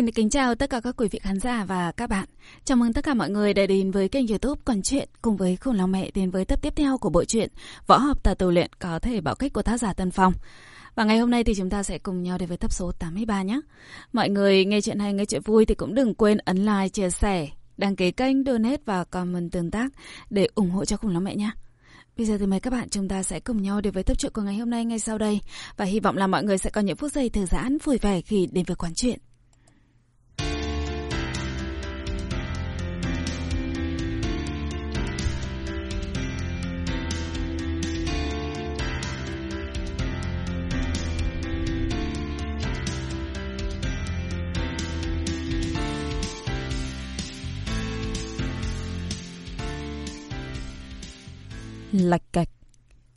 Xin được kính chào tất cả các quý vị khán giả và các bạn. Chào mừng tất cả mọi người đã đến với kênh youtube còn Chuyện cùng với Khủng Long Mẹ đến với tập tiếp theo của bộ truyện Võ học tà tù luyện có thể bảo kích của tác giả Tân Phong. Và ngày hôm nay thì chúng ta sẽ cùng nhau đến với tập số 83 nhé. Mọi người nghe chuyện hay, nghe chuyện vui thì cũng đừng quên ấn like, chia sẻ, đăng ký kênh, donate và comment tương tác để ủng hộ cho Khủng Long Mẹ nhé. Bây giờ thì mời các bạn chúng ta sẽ cùng nhau đến với tập truyện của ngày hôm nay ngay sau đây và hy vọng là mọi người sẽ có những phút giây thư giãn vui vẻ khi đến với quán chuyện. Lạch cạch.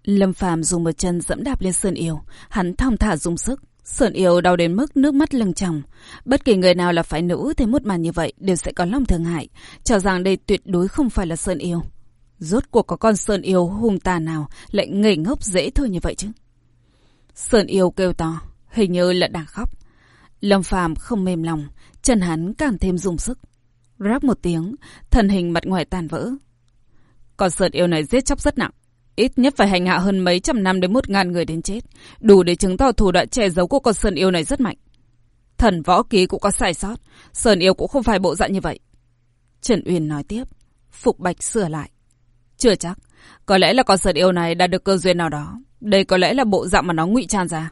Lâm Phàm dùng một chân dẫm đạp lên Sơn Yêu, hắn thong thả dùng sức. Sơn Yêu đau đến mức nước mắt lưng tròng. Bất kỳ người nào là phải nữ thấy một màn như vậy đều sẽ có lòng thương hại, cho rằng đây tuyệt đối không phải là Sơn Yêu. Rốt cuộc có con Sơn Yêu hung tà nào lại ngây ngốc dễ thôi như vậy chứ? Sơn Yêu kêu to, hình như là đang khóc. Lâm Phàm không mềm lòng, chân hắn càng thêm dùng sức. Ráp một tiếng, thân hình mặt ngoài tàn vỡ, con sợt yêu này giết chóc rất nặng. Ít nhất phải hành hạ hơn mấy trăm năm đến một ngàn người đến chết. Đủ để chứng tỏ thủ đoạn che giấu của con sơn yêu này rất mạnh. Thần võ ký cũng có sai sót. Sơn yêu cũng không phải bộ dạng như vậy. Trần Uyên nói tiếp. Phục Bạch sửa lại. Chưa chắc. Có lẽ là con sơn yêu này đã được cơ duyên nào đó. Đây có lẽ là bộ dạng mà nó ngụy trang ra.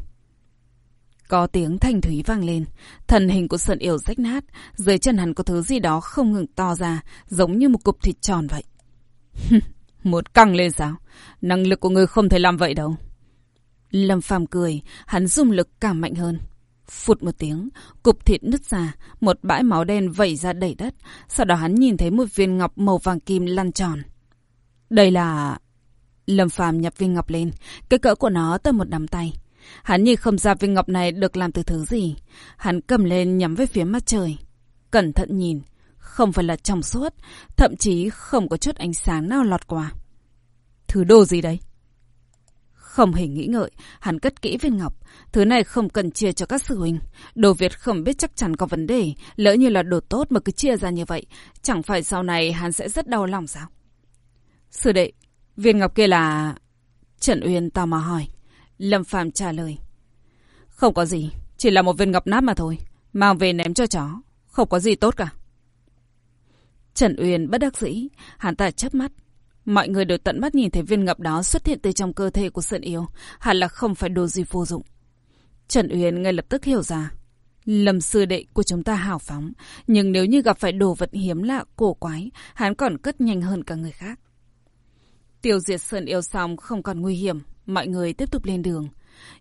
Có tiếng thanh thúy vang lên. Thần hình của sơn yêu rách nát. Dưới chân hắn có thứ gì đó không ngừng to ra. Giống như một cục thịt tròn vậy. Muốn căng lên sao? Năng lực của người không thể làm vậy đâu. Lâm Phàm cười, hắn dùng lực càng mạnh hơn. Phụt một tiếng, cục thịt nứt ra, một bãi máu đen vẩy ra đầy đất. Sau đó hắn nhìn thấy một viên ngọc màu vàng kim lăn tròn. Đây là... Lâm Phàm nhập viên ngọc lên, cái cỡ của nó tới một nắm tay. Hắn nhìn không ra viên ngọc này được làm từ thứ gì. Hắn cầm lên nhắm về phía mặt trời. Cẩn thận nhìn, không phải là trong suốt, thậm chí không có chút ánh sáng nào lọt qua. Thứ đồ gì đấy? Không hề nghĩ ngợi, hắn cất kỹ viên ngọc. Thứ này không cần chia cho các sư huynh. Đồ Việt không biết chắc chắn có vấn đề. Lỡ như là đồ tốt mà cứ chia ra như vậy. Chẳng phải sau này hắn sẽ rất đau lòng sao? Sư đệ, viên ngọc kia là... Trần Uyên tò mò hỏi. Lâm Phàm trả lời. Không có gì, chỉ là một viên ngọc nát mà thôi. Mang về ném cho chó. Không có gì tốt cả. Trần Uyên bất đắc dĩ, hắn ta chớp mắt. Mọi người đều tận mắt nhìn thấy viên ngọc đó xuất hiện từ trong cơ thể của Sơn Yêu, hẳn là không phải đồ gì vô dụng. Trần Uyên ngay lập tức hiểu ra. Lâm sư đệ của chúng ta hào phóng, nhưng nếu như gặp phải đồ vật hiếm lạ, cổ quái, hắn còn cất nhanh hơn cả người khác. Tiêu diệt Sơn Yêu xong không còn nguy hiểm, mọi người tiếp tục lên đường.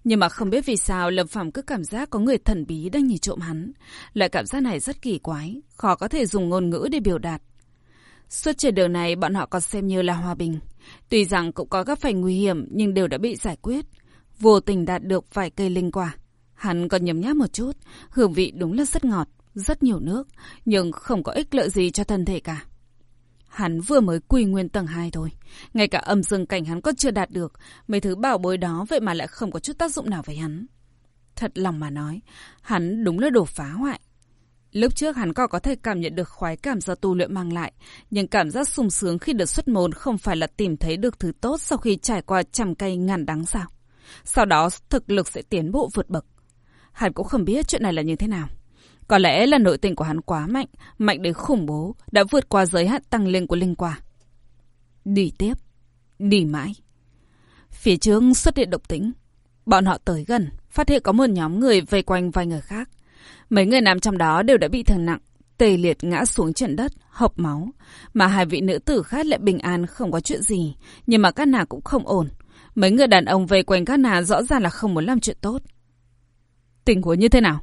Nhưng mà không biết vì sao Lâm Phàm cứ cảm giác có người thần bí đang nhìn trộm hắn. Loại cảm giác này rất kỳ quái, khó có thể dùng ngôn ngữ để biểu đạt. Suốt trên đường này bọn họ còn xem như là hòa bình. Tuy rằng cũng có các phải nguy hiểm nhưng đều đã bị giải quyết. Vô tình đạt được vài cây linh quả. Hắn còn nhấm nháp một chút, hương vị đúng là rất ngọt, rất nhiều nước, nhưng không có ích lợi gì cho thân thể cả. Hắn vừa mới quy nguyên tầng 2 thôi. Ngay cả âm dương cảnh hắn còn chưa đạt được. Mấy thứ bảo bối đó vậy mà lại không có chút tác dụng nào với hắn. Thật lòng mà nói, hắn đúng là đồ phá hoại. Lúc trước hắn còn có thể cảm nhận được khoái cảm do tu luyện mang lại, nhưng cảm giác sung sướng khi được xuất môn không phải là tìm thấy được thứ tốt sau khi trải qua trăm cây ngàn đắng sao. Sau đó thực lực sẽ tiến bộ vượt bậc. Hắn cũng không biết chuyện này là như thế nào. Có lẽ là nội tình của hắn quá mạnh, mạnh đến khủng bố, đã vượt qua giới hạn tăng lên của linh quả. Đi tiếp, đi mãi. Phía trước xuất hiện độc tính. Bọn họ tới gần, phát hiện có một nhóm người vây quanh vài người khác. Mấy người nam trong đó đều đã bị thương nặng, tê liệt ngã xuống trận đất, hộc máu. Mà hai vị nữ tử khác lại bình an không có chuyện gì, nhưng mà các nàng cũng không ổn. Mấy người đàn ông vây quanh các nàng rõ ràng là không muốn làm chuyện tốt. Tình huống như thế nào?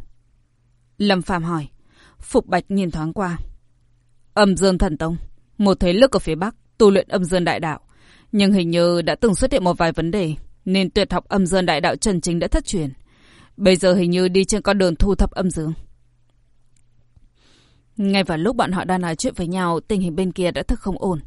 Lâm Phàm hỏi. Phục Bạch nhìn thoáng qua. Âm Dương Thần Tông, một thế lực ở phía Bắc, tu luyện âm dương đại đạo. Nhưng hình như đã từng xuất hiện một vài vấn đề, nên tuyệt học âm dương đại đạo chân chính đã thất truyền. Bây giờ hình như đi trên con đường thu thập âm dương. Ngay vào lúc bọn họ đang nói chuyện với nhau, tình hình bên kia đã thật không ổn.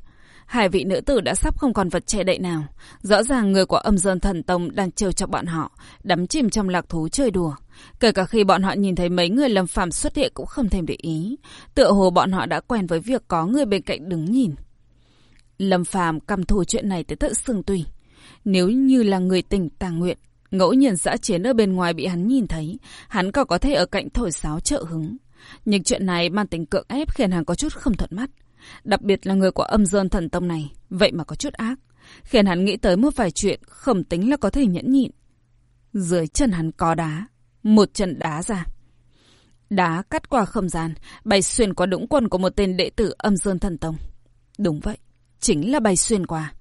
Hai vị nữ tử đã sắp không còn vật che đậy nào. Rõ ràng người của âm dân thần tông đang trêu chọc bọn họ, đắm chìm trong lạc thú chơi đùa. Kể cả khi bọn họ nhìn thấy mấy người lâm phàm xuất hiện cũng không thèm để ý. Tựa hồ bọn họ đã quen với việc có người bên cạnh đứng nhìn. Lâm phàm cầm thù chuyện này tới tận xương tùy. Nếu như là người tình tàng nguyện, ngẫu nhiên dã chiến ở bên ngoài bị hắn nhìn thấy, hắn còn có thể ở cạnh thổi sáo trợ hứng. Nhưng chuyện này mang tính cưỡng ép khiến hắn có chút không thuận mắt. Đặc biệt là người của âm dơn thần tông này, vậy mà có chút ác. Khiến hắn nghĩ tới một vài chuyện khẩm tính là có thể nhẫn nhịn. Dưới chân hắn có đá, một chân đá ra. Đá cắt qua không gian, bay xuyên qua đũng quần của một tên đệ tử âm dương thần tông. Đúng vậy, chính là bay xuyên qua.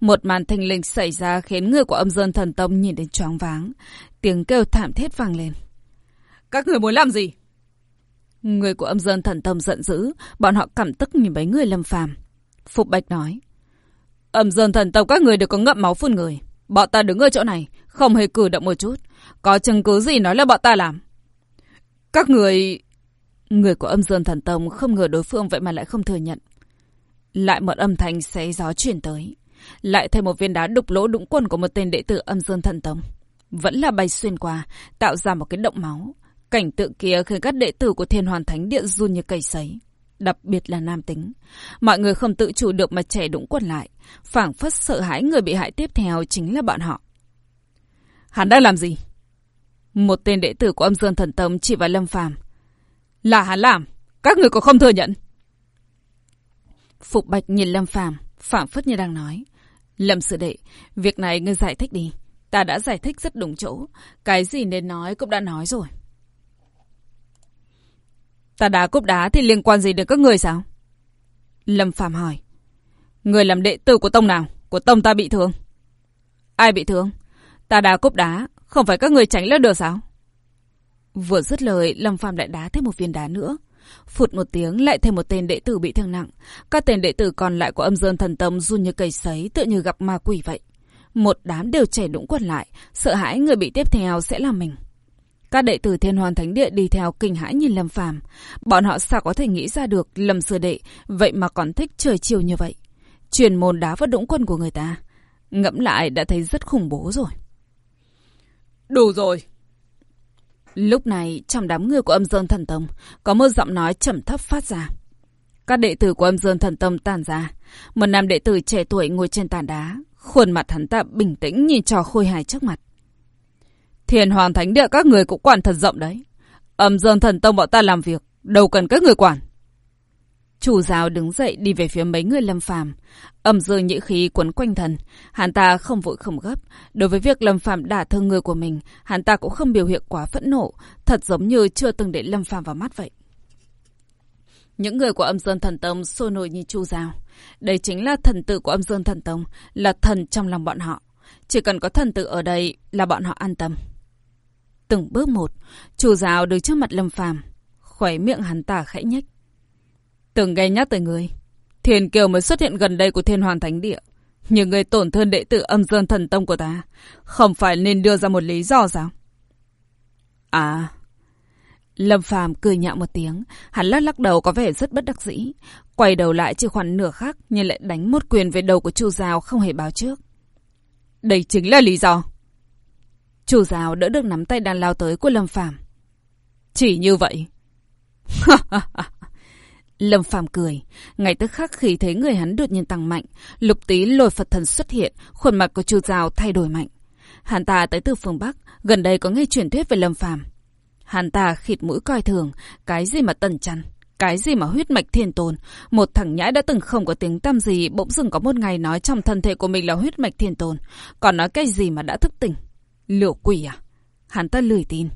Một màn thình lình xảy ra khiến người của âm dương thần tông nhìn đến choáng váng. Tiếng kêu thảm thiết vang lên. Các người muốn làm gì? Người của âm dương thần tông giận dữ, bọn họ cảm tức nhìn mấy người lâm phàm. Phục Bạch nói. Âm dương thần tông các người đều có ngậm máu phun người. Bọn ta đứng ở chỗ này, không hề cử động một chút. Có chứng cứ gì nói là bọn ta làm? Các người... Người của âm dương thần tông không ngờ đối phương vậy mà lại không thừa nhận. Lại một âm thanh xé gió chuyển tới. Lại thêm một viên đá đục lỗ đũng quần của một tên đệ tử âm dương thần tông. Vẫn là bay xuyên qua, tạo ra một cái động máu. Cảnh tượng kia khiến các đệ tử của thiên hoàn thánh điện run như cây sấy. Đặc biệt là nam tính. Mọi người không tự chủ được mà trẻ đũng quần lại. phảng phất sợ hãi người bị hại tiếp theo chính là bọn họ. Hắn đang làm gì? Một tên đệ tử của âm dương thần tâm chỉ vào lâm phàm. Là hắn làm. Các người có không thừa nhận? Phục Bạch nhìn lâm phàm, phảng phất như đang nói. Lâm sự đệ, việc này ngươi giải thích đi. Ta đã giải thích rất đúng chỗ. Cái gì nên nói cũng đã nói rồi. Ta đá cúp đá thì liên quan gì đến các người sao? Lâm Phạm hỏi. Người làm đệ tử của tông nào? Của tông ta bị thương. Ai bị thương? Ta đá cúp đá, không phải các người tránh là được sao? Vừa dứt lời, Lâm Phạm lại đá thêm một viên đá nữa. Phụt một tiếng lại thêm một tên đệ tử bị thương nặng. Các tên đệ tử còn lại của âm dương thần Tâm run như cây sấy, tựa như gặp ma quỷ vậy. Một đám đều chảy đũng quần lại, sợ hãi người bị tiếp theo sẽ là mình. Các đệ tử Thiên Hoàn Thánh Địa đi theo kinh hãi nhìn Lâm Phàm, bọn họ sao có thể nghĩ ra được Lâm Sư Đệ vậy mà còn thích trời chiều như vậy. Truyền môn đá vào đũng quân của người ta, ngẫm lại đã thấy rất khủng bố rồi. Đủ rồi. Lúc này, trong đám người của âm dương thần tông, có một giọng nói trầm thấp phát ra. Các đệ tử của âm dương thần tông tàn ra. Một nam đệ tử trẻ tuổi ngồi trên tàn đá, khuôn mặt hắn ta bình tĩnh nhìn trò khôi hài trước mặt. Thiền Hoàng Thánh Địa các người cũng quản thật rộng đấy. Âm dương thần tông bọn ta làm việc, đâu cần các người quản. Chủ giáo đứng dậy đi về phía mấy người lâm phàm. Âm dương nhị khí quấn quanh thần. Hắn ta không vội không gấp. Đối với việc lâm phàm đả thương người của mình, hắn ta cũng không biểu hiện quá phẫn nộ. Thật giống như chưa từng để lâm phàm vào mắt vậy. Những người của âm dương thần tông sôi nổi như chu giáo. Đây chính là thần tử của âm dương thần tông, là thần trong lòng bọn họ. Chỉ cần có thần tử ở đây là bọn họ an tâm. Từng bước một, chủ giáo đứng trước mặt lâm phàm. Khỏe miệng hắn ta khẽ nhếch. Từng nghe nhắc tới người. Thiền Kiều mới xuất hiện gần đây của Thiên Hoàn Thánh Địa. Nhưng người tổn thương đệ tử âm dương thần tông của ta. Không phải nên đưa ra một lý do sao? À... Lâm Phàm cười nhạo một tiếng, hắn lắc lắc đầu có vẻ rất bất đắc dĩ. Quay đầu lại chỉ khoảng nửa khắc nhưng lại đánh một quyền về đầu của Chu Giao không hề báo trước. Đây chính là lý do. Chủ giáo đỡ được nắm tay đang lao tới của Lâm Phàm. Chỉ như vậy. Lâm Phàm cười, ngay tức khắc khi thấy người hắn đột nhiên tăng mạnh, lục tí lôi Phật thần xuất hiện, khuôn mặt của Chu Giao thay đổi mạnh. Hắn ta tới từ phương Bắc, gần đây có nghe truyền thuyết về Lâm Phàm. Hắn ta khịt mũi coi thường, cái gì mà tần chăn, cái gì mà huyết mạch thiên tôn, một thằng nhãi đã từng không có tiếng tăm gì, bỗng dưng có một ngày nói trong thân thể của mình là huyết mạch thiên tôn, còn nói cái gì mà đã thức tỉnh. Liệu quỷ à? Hắn ta lười tin.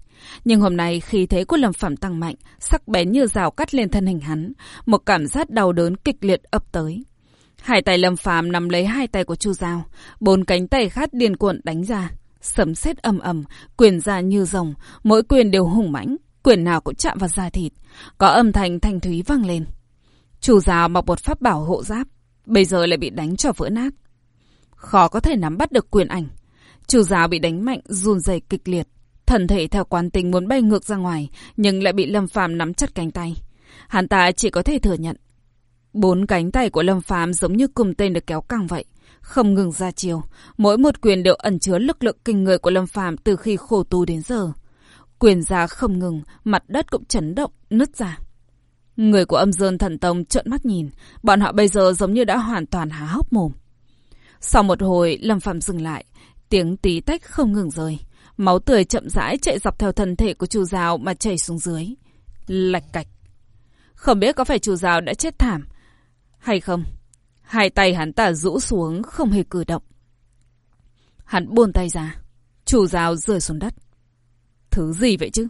Nhưng hôm nay khi thế của Lâm phẩm tăng mạnh, sắc bén như rào cắt lên thân hình hắn, một cảm giác đau đớn kịch liệt ập tới. Hai tay Lâm Phàm nắm lấy hai tay của Chu Dao, bốn cánh tay khát điên cuộn đánh ra, sấm sét ầm ầm, quyền ra như rồng, mỗi quyền đều hùng mãnh, quyền nào cũng chạm vào da thịt, có âm thanh thanh thúy vang lên. Chu Giao mặc một pháp bảo hộ giáp, bây giờ lại bị đánh cho vỡ nát. Khó có thể nắm bắt được quyền ảnh. Chủ giáo bị đánh mạnh, run rẩy kịch liệt. Thần thể theo quán tính muốn bay ngược ra ngoài, nhưng lại bị Lâm Phàm nắm chặt cánh tay. Hắn ta chỉ có thể thừa nhận. Bốn cánh tay của Lâm Phàm giống như cùng tên được kéo căng vậy, không ngừng ra chiều. Mỗi một quyền đều ẩn chứa lực lượng kinh người của Lâm Phàm từ khi khổ tu đến giờ. Quyền ra không ngừng, mặt đất cũng chấn động, nứt ra. Người của âm dương thần tông trợn mắt nhìn, bọn họ bây giờ giống như đã hoàn toàn há hốc mồm. Sau một hồi, Lâm Phàm dừng lại, tiếng tí tách không ngừng rơi. Máu tươi chậm rãi chạy dọc theo thân thể của chu giáo mà chảy xuống dưới. Lạch cạch. Không biết có phải chu giáo đã chết thảm hay không? Hai tay hắn ta rũ xuống không hề cử động. Hắn buông tay ra. Chủ giáo rơi xuống đất. Thứ gì vậy chứ?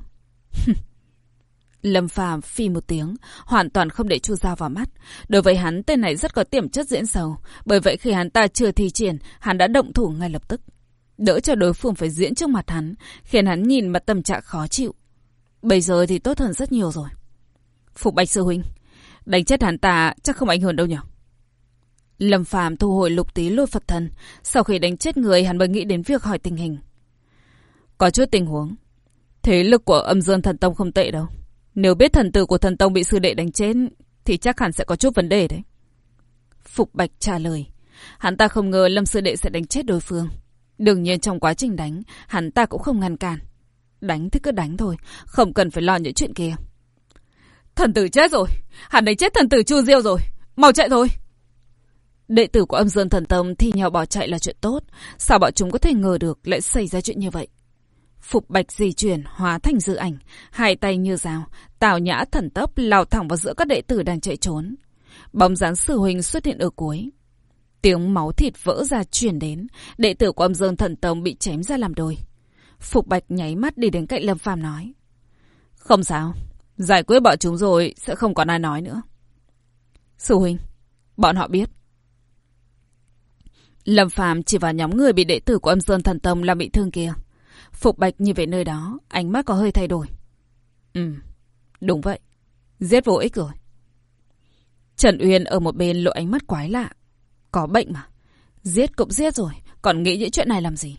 Lâm Phàm phi một tiếng, hoàn toàn không để Chu Giao vào mắt. Đối với hắn, tên này rất có tiềm chất diễn sầu. Bởi vậy khi hắn ta chưa thi triển, hắn đã động thủ ngay lập tức. Đỡ cho đối phương phải diễn trước mặt hắn, khiến hắn nhìn mà tâm trạng khó chịu. Bây giờ thì tốt hơn rất nhiều rồi. Phục Bạch Sư Huynh, đánh chết hắn ta chắc không ảnh hưởng đâu nhỉ? Lâm Phàm thu hồi lục tí lôi Phật thần. Sau khi đánh chết người, hắn mới nghĩ đến việc hỏi tình hình. Có chút tình huống. Thế lực của âm dương thần tông không tệ đâu. Nếu biết thần tử của thần tông bị sư đệ đánh chết, thì chắc hẳn sẽ có chút vấn đề đấy. Phục Bạch trả lời. Hắn ta không ngờ Lâm sư đệ sẽ đánh chết đối phương. Đương nhiên trong quá trình đánh, hắn ta cũng không ngăn cản. Đánh thì cứ đánh thôi, không cần phải lo những chuyện kia. Thần tử chết rồi, hắn đánh chết thần tử Chu Diêu rồi, mau chạy thôi. Đệ tử của âm dương thần tông thi nhau bỏ chạy là chuyện tốt, sao bọn chúng có thể ngờ được lại xảy ra chuyện như vậy? Phục bạch di chuyển hóa thành dự ảnh, hai tay như rào, tào nhã thần tốc lao thẳng vào giữa các đệ tử đang chạy trốn. Bóng dáng sư huynh xuất hiện ở cuối. Tiếng máu thịt vỡ ra truyền đến, đệ tử của âm dương thần tông bị chém ra làm đôi. Phục bạch nháy mắt đi đến cạnh Lâm Phàm nói. Không sao, giải quyết bọn chúng rồi sẽ không còn ai nói nữa. Sư huynh, bọn họ biết. Lâm Phàm chỉ vào nhóm người bị đệ tử của âm dương thần tông làm bị thương kia. Phục Bạch nhìn về nơi đó, ánh mắt có hơi thay đổi. Ừ, đúng vậy. Giết vô ích rồi. Trần Uyên ở một bên lộ ánh mắt quái lạ. Có bệnh mà. Giết cũng giết rồi, còn nghĩ những chuyện này làm gì?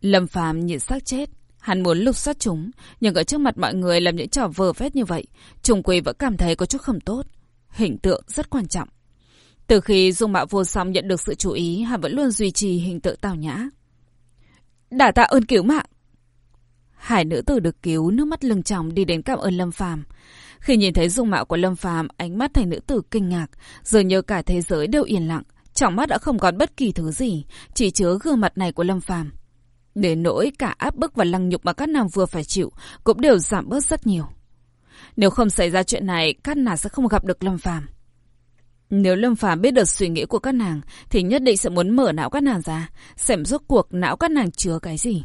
Lâm Phàm nhìn xác chết. Hắn muốn lục soát chúng, nhưng ở trước mặt mọi người làm những trò vờ vét như vậy, Trung Quỳ vẫn cảm thấy có chút không tốt. Hình tượng rất quan trọng. Từ khi Dung Mạo Vô Song nhận được sự chú ý, hắn vẫn luôn duy trì hình tượng tào nhã. Đả tạ ơn cứu mạng. Hải nữ tử được cứu, nước mắt lưng tròng đi đến cảm ơn Lâm Phàm. Khi nhìn thấy dung mạo của Lâm Phàm, ánh mắt thành nữ tử kinh ngạc, dường như cả thế giới đều yên lặng, trong mắt đã không còn bất kỳ thứ gì, chỉ chứa gương mặt này của Lâm Phàm. Để nỗi cả áp bức và lăng nhục mà các nàng vừa phải chịu cũng đều giảm bớt rất nhiều. Nếu không xảy ra chuyện này, các nàng sẽ không gặp được Lâm Phàm. Nếu Lâm Phàm biết được suy nghĩ của các nàng, thì nhất định sẽ muốn mở não các nàng ra, xem rốt cuộc não các nàng chứa cái gì.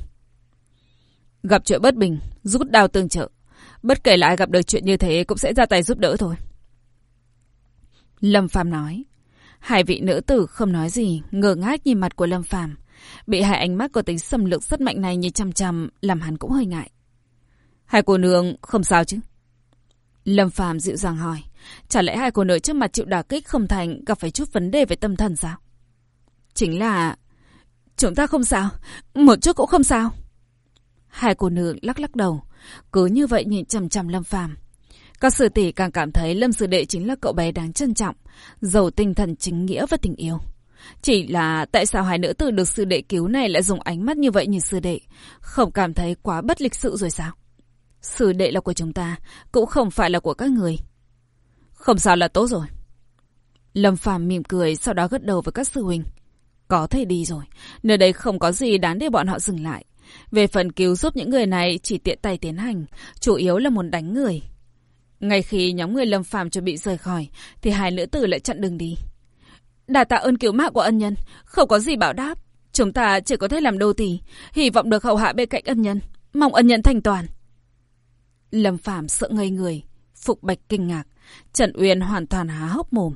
Gặp chuyện bất bình, rút đao tương trợ. Bất kể lại gặp được chuyện như thế cũng sẽ ra tay giúp đỡ thôi. Lâm Phàm nói. Hai vị nữ tử không nói gì, ngơ ngác nhìn mặt của Lâm Phàm Bị hai ánh mắt có tính xâm lược rất mạnh này như chăm chăm, làm hắn cũng hơi ngại. Hai cô nương không sao chứ? Lâm Phàm dịu dàng hỏi. Chả lẽ hai cô nữ trước mặt chịu đả kích không thành gặp phải chút vấn đề về tâm thần sao? Chính là... Chúng ta không sao. Một chút cũng không sao. Hai cô nữ lắc lắc đầu. Cứ như vậy nhìn chằm chằm Lâm Phàm Các sư tỷ càng cảm thấy Lâm Sư Đệ chính là cậu bé đáng trân trọng, giàu tinh thần chính nghĩa và tình yêu. Chỉ là tại sao hai nữ tử được sư đệ cứu này lại dùng ánh mắt như vậy nhìn sư đệ? Không cảm thấy quá bất lịch sự rồi sao? Sư đệ là của chúng ta, cũng không phải là của các người. Không sao là tốt rồi. Lâm Phàm mỉm cười, sau đó gật đầu với các sư huynh. Có thể đi rồi, nơi đây không có gì đáng để bọn họ dừng lại. Về phần cứu giúp những người này chỉ tiện tay tiến hành, chủ yếu là muốn đánh người. Ngay khi nhóm người Lâm Phàm chuẩn bị rời khỏi, thì hai nữ tử lại chặn đường đi. Đà tạ ơn cứu mạng của ân nhân, không có gì bảo đáp. Chúng ta chỉ có thể làm đô tỳ, hy vọng được hậu hạ bên cạnh ân nhân, mong ân nhân thành toàn. Lâm Phàm sợ ngây người, Phục Bạch kinh ngạc, Trần Uyên hoàn toàn há hốc mồm.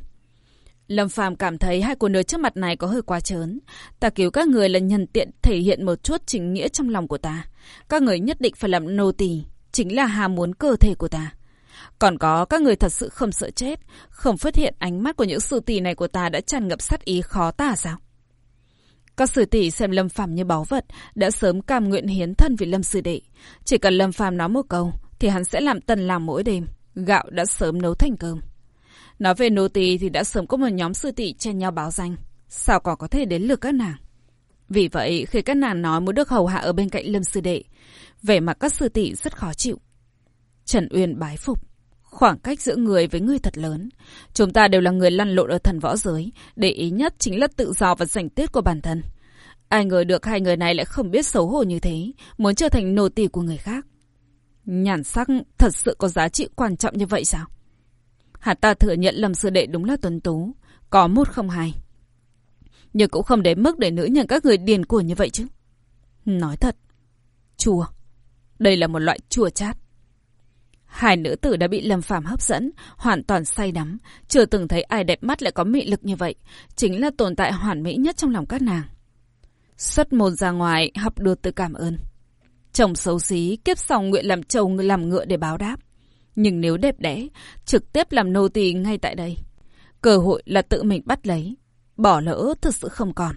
Lâm Phàm cảm thấy hai cô nữ trước mặt này có hơi quá trớn. Ta cứu các người là nhân tiện thể hiện một chút chính nghĩa trong lòng của ta. Các người nhất định phải làm nô tỳ, chính là ham muốn cơ thể của ta. Còn có các người thật sự không sợ chết, không phát hiện ánh mắt của những sư tỷ này của ta đã tràn ngập sát ý khó tả sao? Các sư tỷ xem Lâm Phàm như báu vật, đã sớm cam nguyện hiến thân vì Lâm sư đệ. Chỉ cần Lâm Phàm nói một câu, thì hắn sẽ làm tần làm mỗi đêm. Gạo đã sớm nấu thành cơm. Nói về nô tỳ thì đã sớm có một nhóm sư tỷ chen nhau báo danh. Sao còn có thể đến lượt các nàng? Vì vậy, khi các nàng nói muốn được hầu hạ ở bên cạnh lâm sư đệ, vẻ mặt các sư tỷ rất khó chịu. Trần Uyên bái phục. Khoảng cách giữa người với người thật lớn. Chúng ta đều là người lăn lộn ở thần võ giới. Để ý nhất chính là tự do và giành tiết của bản thân. Ai ngờ được hai người này lại không biết xấu hổ như thế, muốn trở thành nô tỳ của người khác. Nhàn sắc thật sự có giá trị quan trọng như vậy sao? Hắn ta thừa nhận lầm sư đệ đúng là tuấn tú, có một không hai. Nhưng cũng không đến mức để nữ nhận các người điền của như vậy chứ. Nói thật, chùa, đây là một loại chùa chát. Hai nữ tử đã bị Lâm Phàm hấp dẫn, hoàn toàn say đắm, chưa từng thấy ai đẹp mắt lại có mị lực như vậy, chính là tồn tại hoàn mỹ nhất trong lòng các nàng. Xuất môn ra ngoài, học được từ cảm ơn. Chồng xấu xí, kiếp sau nguyện làm chồng làm ngựa để báo đáp. Nhưng nếu đẹp đẽ, trực tiếp làm nô tỳ ngay tại đây. Cơ hội là tự mình bắt lấy. Bỏ lỡ thực sự không còn.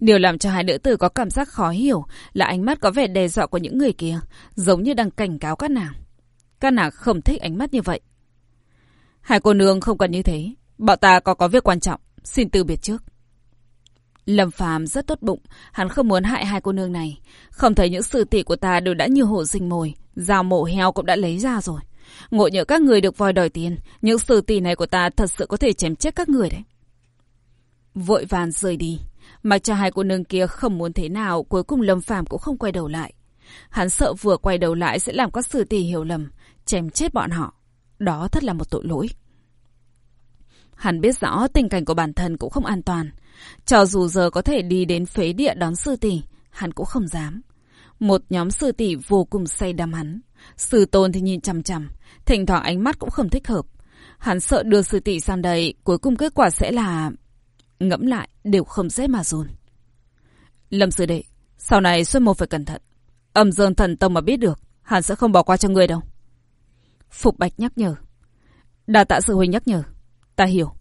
Điều làm cho hai nữ tử có cảm giác khó hiểu là ánh mắt có vẻ đe dọa của những người kia, giống như đang cảnh cáo các nàng. Các nàng không thích ánh mắt như vậy. Hai cô nương không cần như thế. Bọn ta có có việc quan trọng. Xin từ biệt trước. Lâm Phàm rất tốt bụng, hắn không muốn hại hai cô nương này. Không thấy những sự tỷ của ta đều đã như hổ sinh mồi, dao mổ heo cũng đã lấy ra rồi. Ngộ nhỡ các người được voi đòi tiền, những sự tỷ này của ta thật sự có thể chém chết các người đấy. Vội vàng rời đi, mặc cho hai cô nương kia không muốn thế nào, cuối cùng Lâm Phàm cũng không quay đầu lại. Hắn sợ vừa quay đầu lại sẽ làm các sự tỷ hiểu lầm, chém chết bọn họ. Đó thật là một tội lỗi. Hắn biết rõ tình cảnh của bản thân cũng không an toàn. Cho dù giờ có thể đi đến phế địa đón sư tỷ, hắn cũng không dám. Một nhóm sư tỷ vô cùng say đắm hắn. Sư tôn thì nhìn chằm chằm, thỉnh thoảng ánh mắt cũng không thích hợp. Hắn sợ đưa sư tỷ sang đây, cuối cùng kết quả sẽ là... Ngẫm lại, đều không dễ mà run. Lâm sư đệ, sau này Xuân môn phải cẩn thận. Âm dương thần tông mà biết được, hắn sẽ không bỏ qua cho người đâu. Phục Bạch nhắc nhở. Đà tạ sự huynh nhắc nhở. Ta hiểu.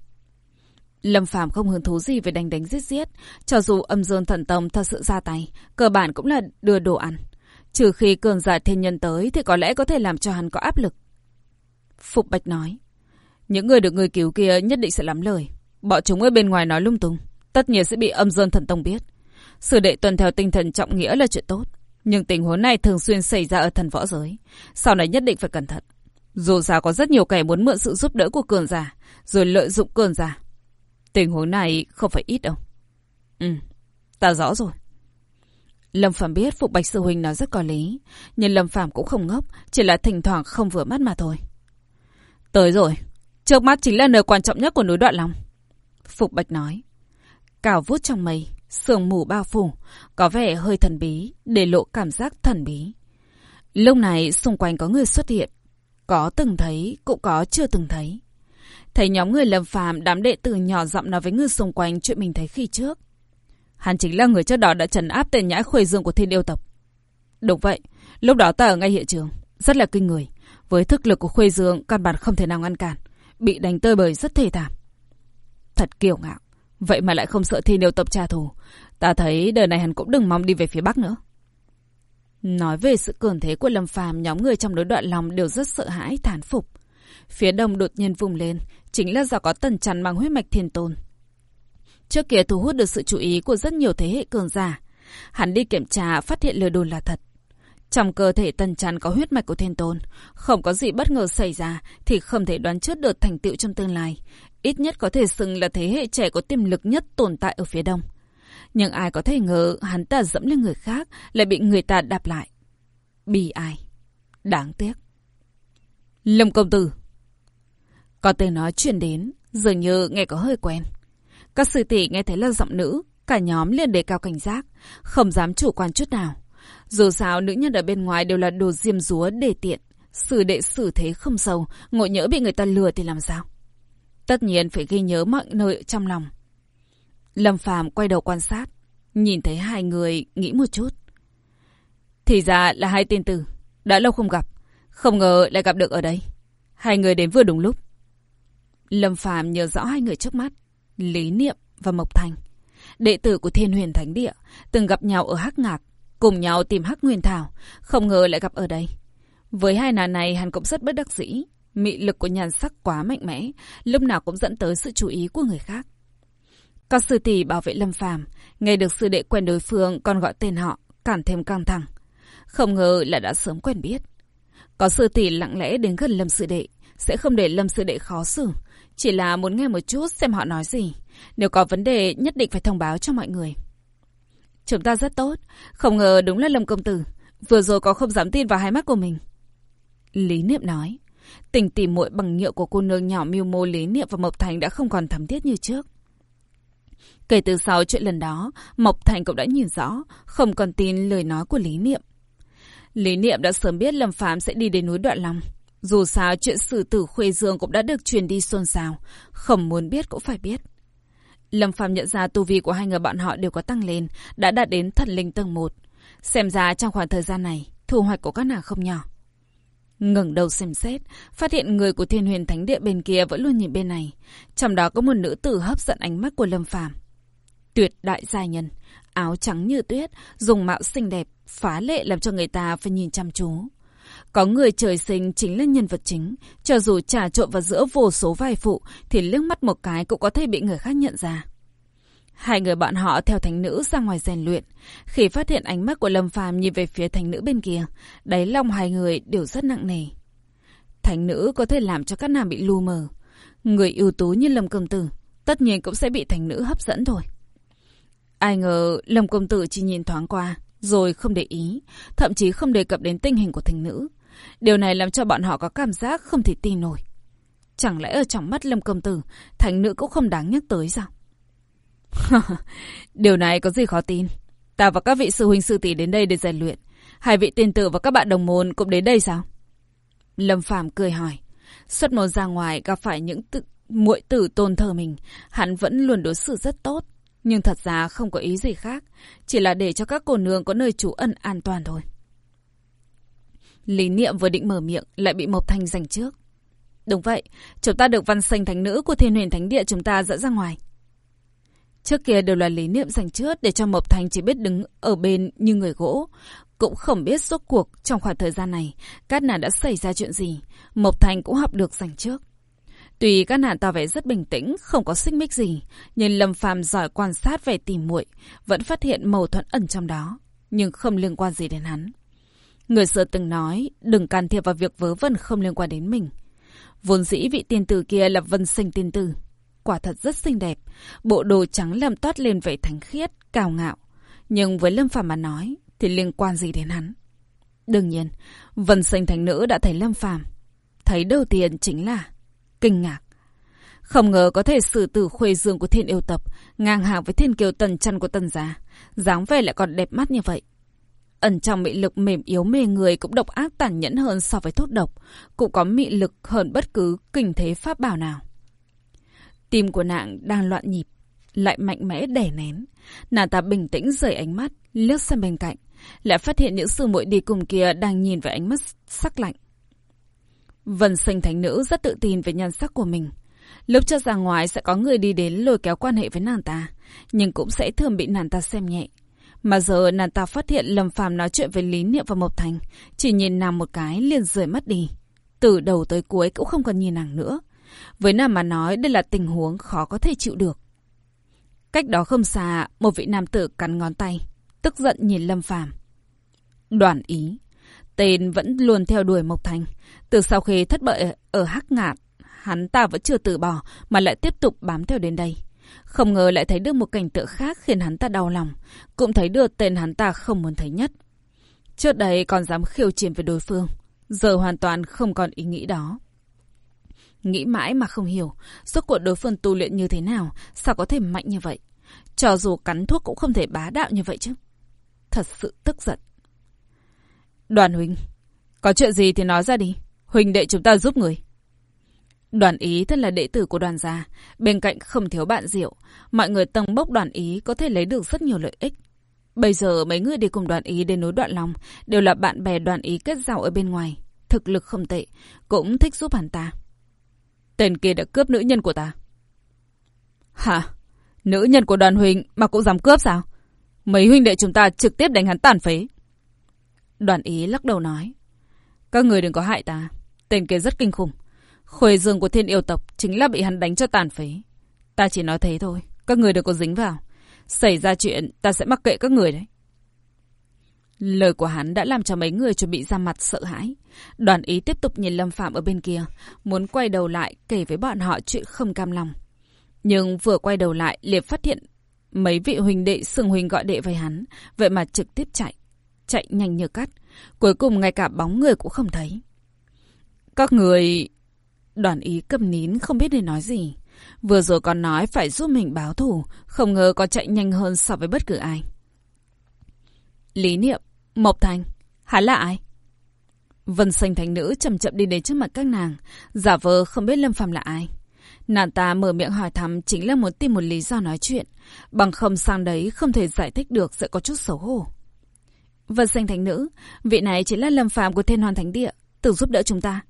Lâm Phàm không hứng thú gì về đánh đánh giết giết, cho dù âm dương thần tông thật sự ra tay, cơ bản cũng là đưa đồ ăn. Trừ khi cường giả thiên nhân tới thì có lẽ có thể làm cho hắn có áp lực. Phục Bạch nói, những người được người cứu kia nhất định sẽ lắm lời. Bọn chúng ở bên ngoài nói lung tung, tất nhiên sẽ bị âm dương thần tông biết. Sự đệ tuần theo tinh thần trọng nghĩa là chuyện tốt, nhưng tình huống này thường xuyên xảy ra ở thần võ giới. Sau này nhất định phải cẩn thận. Dù sao có rất nhiều kẻ muốn mượn sự giúp đỡ của cường giả, rồi lợi dụng cường giả. Tình huống này không phải ít đâu. Ừ, ta rõ rồi. Lâm Phạm biết Phục Bạch Sư Huynh nói rất có lý, nhưng Lâm Phạm cũng không ngốc, chỉ là thỉnh thoảng không vừa mắt mà thôi. Tới rồi, trước mắt chính là nơi quan trọng nhất của núi Đoạn Long. Phục Bạch nói. Cào vút trong mây, sương mù bao phủ, có vẻ hơi thần bí, để lộ cảm giác thần bí. Lúc này xung quanh có người xuất hiện, có từng thấy, cũng có chưa từng thấy. Thấy nhóm người lâm phàm, đám đệ tử nhỏ giọng nói với người xung quanh chuyện mình thấy khi trước. Hắn chính là người trước đó đã trấn áp tên nhãi khuê dương của thiên yêu tộc. Đúng vậy, lúc đó ta ở ngay hiện trường, rất là kinh người. Với thức lực của khuê dương, căn bản không thể nào ngăn cản. Bị đánh tơi bời rất thê thảm. Thật kiêu ngạo. Vậy mà lại không sợ thiên yêu tộc trả thù. Ta thấy đời này hắn cũng đừng mong đi về phía Bắc nữa. Nói về sự cường thế của Lâm Phàm, nhóm người trong đối đoạn lòng đều rất sợ hãi, thán phục. Phía đông đột nhiên vùng lên, chính là do có tần chắn bằng huyết mạch thiên tôn. Trước kia thu hút được sự chú ý của rất nhiều thế hệ cường giả. Hắn đi kiểm tra, phát hiện lời đồn là thật. Trong cơ thể tần chắn có huyết mạch của thiên tôn, không có gì bất ngờ xảy ra thì không thể đoán trước được thành tựu trong tương lai. Ít nhất có thể xưng là thế hệ trẻ có tiềm lực nhất tồn tại ở phía đông. Nhưng ai có thể ngờ hắn ta dẫm lên người khác lại bị người ta đạp lại. Bi ai? Đáng tiếc. Lâm công tử. Có tên nói chuyện đến, dường như nghe có hơi quen. Các sư tỷ nghe thấy là giọng nữ, cả nhóm liền đề cao cảnh giác, không dám chủ quan chút nào. Dù sao nữ nhân ở bên ngoài đều là đồ diêm rúa để tiện, xử đệ xử thế không sâu, ngộ nhỡ bị người ta lừa thì làm sao? Tất nhiên phải ghi nhớ mọi nơi trong lòng. Lâm Phàm quay đầu quan sát, nhìn thấy hai người nghĩ một chút. Thì ra là hai tên tử, đã lâu không gặp, không ngờ lại gặp được ở đây. Hai người đến vừa đúng lúc. Lâm Phàm nhớ rõ hai người trước mắt, Lý Niệm và Mộc Thành, đệ tử của Thiên Huyền Thánh Địa, từng gặp nhau ở Hắc Ngạc, cùng nhau tìm Hắc Nguyên Thảo, không ngờ lại gặp ở đây. Với hai nàng này hắn cũng rất bất đắc dĩ, Mị lực của nhàn sắc quá mạnh mẽ, lúc nào cũng dẫn tới sự chú ý của người khác. Các sư tỷ bảo vệ Lâm Phàm, nghe được sư đệ quen đối phương còn gọi tên họ, càng thêm căng thẳng. Không ngờ là đã sớm quen biết. Có sư tỷ lặng lẽ đến gần Lâm sư đệ, sẽ không để Lâm sư đệ khó xử, chỉ là muốn nghe một chút xem họ nói gì. Nếu có vấn đề nhất định phải thông báo cho mọi người. Chúng ta rất tốt, không ngờ đúng là Lâm công tử, vừa rồi có không dám tin vào hai mắt của mình. Lý Niệm nói, tình tỉ muội bằng nhựa của cô nương nhỏ miêu mô Lý Niệm và Mộc Thành đã không còn thắm thiết như trước. Kể từ sau chuyện lần đó, Mộc Thành cũng đã nhìn rõ, không còn tin lời nói của Lý Niệm. Lý Niệm đã sớm biết Lâm Phàm sẽ đi đến núi Đoạn Long. Dù sao chuyện xử tử Khuê Dương cũng đã được truyền đi xôn xao, không muốn biết cũng phải biết. Lâm Phàm nhận ra tu vi của hai người bọn họ đều có tăng lên, đã đạt đến thần linh tầng 1. Xem ra trong khoảng thời gian này, thu hoạch của các nàng không nhỏ ngẩng đầu xem xét, phát hiện người của Thiên Huyền Thánh Địa bên kia vẫn luôn nhìn bên này. Trong đó có một nữ tử hấp dẫn ánh mắt của Lâm Phàm. Tuyệt đại gia nhân, áo trắng như tuyết, dùng mạo xinh đẹp, phá lệ làm cho người ta phải nhìn chăm chú. Có người trời sinh chính là nhân vật chính, cho dù trà trộn vào giữa vô số vai phụ thì liếc mắt một cái cũng có thể bị người khác nhận ra. Hai người bọn họ theo thánh nữ ra ngoài rèn luyện. Khi phát hiện ánh mắt của Lâm Phàm nhìn về phía thánh nữ bên kia, đáy lòng hai người đều rất nặng nề. Thánh nữ có thể làm cho các nàng bị lu mờ. Người ưu tú như Lâm Công Tử, tất nhiên cũng sẽ bị thánh nữ hấp dẫn thôi. Ai ngờ Lâm Công Tử chỉ nhìn thoáng qua, rồi không để ý, thậm chí không đề cập đến tình hình của thánh nữ. Điều này làm cho bọn họ có cảm giác không thể tin nổi. Chẳng lẽ ở trong mắt Lâm Công Tử, thánh nữ cũng không đáng nhắc tới sao? Điều này có gì khó tin? Ta và các vị sư huynh sư tỷ đến đây để rèn luyện. Hai vị tiên tử và các bạn đồng môn cũng đến đây sao? Lâm Phàm cười hỏi. Xuất môn ra ngoài gặp phải những tự, muội tử tôn thờ mình, hắn vẫn luôn đối xử rất tốt. Nhưng thật ra không có ý gì khác, chỉ là để cho các cô nương có nơi trú ẩn an toàn thôi. Lý Niệm vừa định mở miệng lại bị Mộc Thanh giành trước. Đúng vậy, chúng ta được văn sinh thánh nữ của thiên huyền thánh địa chúng ta dẫn ra ngoài. Trước kia đều là lý niệm giành trước để cho Mộc thành chỉ biết đứng ở bên như người gỗ. Cũng không biết suốt cuộc trong khoảng thời gian này, các nàng đã xảy ra chuyện gì. Mộc thành cũng học được giành trước. Tuy các nàng tỏ vẻ rất bình tĩnh, không có xích mích gì, nhưng Lâm Phàm giỏi quan sát về tìm muội, vẫn phát hiện mâu thuẫn ẩn trong đó, nhưng không liên quan gì đến hắn. Người xưa từng nói, đừng can thiệp vào việc vớ vẩn không liên quan đến mình. Vốn dĩ vị tiên tử kia là vân sinh tiên tử. Quả thật rất xinh đẹp, bộ đồ trắng làm toát lên vẻ thánh khiết, cao ngạo. Nhưng với Lâm Phàm mà nói, thì liên quan gì đến hắn? Đương nhiên, vân sinh thành nữ đã thấy Lâm Phàm Thấy đầu tiên chính là kinh ngạc. Không ngờ có thể xử tử khuê dương của thiên yêu tập, ngang hàng với thiên kiều tần chân của tần gia. dáng vẻ lại còn đẹp mắt như vậy. Ẩn trong mị lực mềm yếu mê người cũng độc ác tàn nhẫn hơn so với thuốc độc, cũng có mị lực hơn bất cứ kinh thế pháp bảo nào. Tim của nàng đang loạn nhịp, lại mạnh mẽ đè nén. Nàng ta bình tĩnh rời ánh mắt, liếc sang bên cạnh, lại phát hiện những sư muội đi cùng kia đang nhìn với ánh mắt sắc lạnh. Vân sinh thánh nữ rất tự tin về nhan sắc của mình. Lúc cho ra ngoài sẽ có người đi đến lôi kéo quan hệ với nàng ta, nhưng cũng sẽ thường bị nàng ta xem nhẹ. Mà giờ nàng ta phát hiện Lâm Phàm nói chuyện với Lý Niệm và Mộc Thành, chỉ nhìn nàng một cái liền rời mắt đi. Từ đầu tới cuối cũng không còn nhìn nàng nữa. Với nam mà nói đây là tình huống khó có thể chịu được. Cách đó không xa, một vị nam tử cắn ngón tay, tức giận nhìn Lâm Phàm. Đoàn ý, tên vẫn luôn theo đuổi Mộc Thành. Từ sau khi thất bại ở Hắc Ngạn, hắn ta vẫn chưa từ bỏ mà lại tiếp tục bám theo đến đây. Không ngờ lại thấy được một cảnh tượng khác khiến hắn ta đau lòng. Cũng thấy được tên hắn ta không muốn thấy nhất. Trước đây còn dám khiêu chiến với đối phương. Giờ hoàn toàn không còn ý nghĩ đó. Nghĩ mãi mà không hiểu. Suốt cuộc đối phương tu luyện như thế nào. Sao có thể mạnh như vậy. Cho dù cắn thuốc cũng không thể bá đạo như vậy chứ. Thật sự tức giận. Đoàn huynh. Có chuyện gì thì nói ra đi. Huynh đệ chúng ta giúp người. Đoàn ý thân là đệ tử của đoàn gia, bên cạnh không thiếu bạn rượu, mọi người tầng bốc đoàn ý có thể lấy được rất nhiều lợi ích. Bây giờ mấy người đi cùng đoàn ý đến núi Đoạn Long đều là bạn bè đoàn ý kết giao ở bên ngoài, thực lực không tệ, cũng thích giúp hắn ta. Tên kia đã cướp nữ nhân của ta. Hả? Nữ nhân của đoàn huynh mà cũng dám cướp sao? Mấy huynh đệ chúng ta trực tiếp đánh hắn tàn phế. Đoàn ý lắc đầu nói. Các người đừng có hại ta. Tên kia rất kinh khủng. Khuê dương của thiên yêu tộc chính là bị hắn đánh cho tàn phế. Ta chỉ nói thế thôi. Các người đừng có dính vào. Xảy ra chuyện, ta sẽ mắc kệ các người đấy. Lời của hắn đã làm cho mấy người chuẩn bị ra mặt sợ hãi. Đoàn ý tiếp tục nhìn Lâm Phạm ở bên kia, muốn quay đầu lại kể với bọn họ chuyện không cam lòng. Nhưng vừa quay đầu lại liền phát hiện mấy vị huynh đệ sừng huynh gọi đệ với hắn, vậy mà trực tiếp chạy. Chạy nhanh như cắt, cuối cùng ngay cả bóng người cũng không thấy. Các người... Đoàn ý cầm nín không biết nên nói gì. Vừa rồi còn nói phải giúp mình báo thù, không ngờ có chạy nhanh hơn so với bất cứ ai. Lý niệm, Mộc Thành, hắn là ai? Vân xanh thành nữ chậm chậm đi đến trước mặt các nàng, giả vờ không biết Lâm Phàm là ai. Nàng ta mở miệng hỏi thăm chính là muốn tìm một lý do nói chuyện, bằng không sang đấy không thể giải thích được sẽ có chút xấu hổ. Vân xanh thành nữ, vị này chính là Lâm Phàm của Thiên Hoàn Thánh Địa, tự giúp đỡ chúng ta.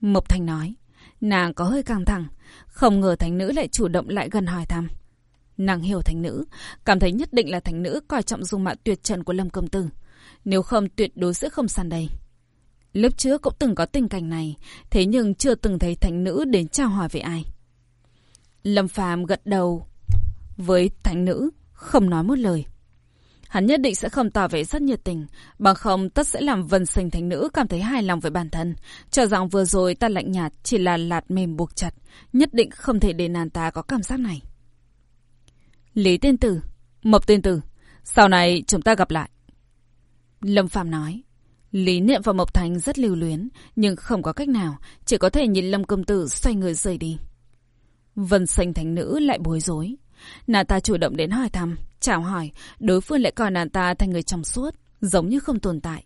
Mộc Thành nói, nàng có hơi căng thẳng, không ngờ thánh nữ lại chủ động lại gần hỏi thăm. Nàng hiểu thánh nữ, cảm thấy nhất định là thánh nữ coi trọng dung mạo tuyệt trần của Lâm Công Tử. Nếu không tuyệt đối sẽ không săn đây. lớp trước cũng từng có tình cảnh này, thế nhưng chưa từng thấy thánh nữ đến chào hỏi với ai. Lâm Phàm gật đầu với thánh nữ, không nói một lời. Hắn nhất định sẽ không tỏ vẻ rất nhiệt tình, bằng không tất sẽ làm vân sinh thánh nữ cảm thấy hài lòng với bản thân, cho rằng vừa rồi ta lạnh nhạt chỉ là lạt mềm buộc chặt, nhất định không thể để nàng ta có cảm giác này. Lý tiên tử, Mộc tiên tử, sau này chúng ta gặp lại. Lâm Phạm nói. Lý Niệm và Mộc Thành rất lưu luyến, nhưng không có cách nào, chỉ có thể nhìn Lâm Công Tử xoay người rời đi. Vân xanh thánh nữ lại bối rối. Nàng ta chủ động đến hỏi thăm, chào hỏi, đối phương lại coi nàng ta thành người trong suốt, giống như không tồn tại.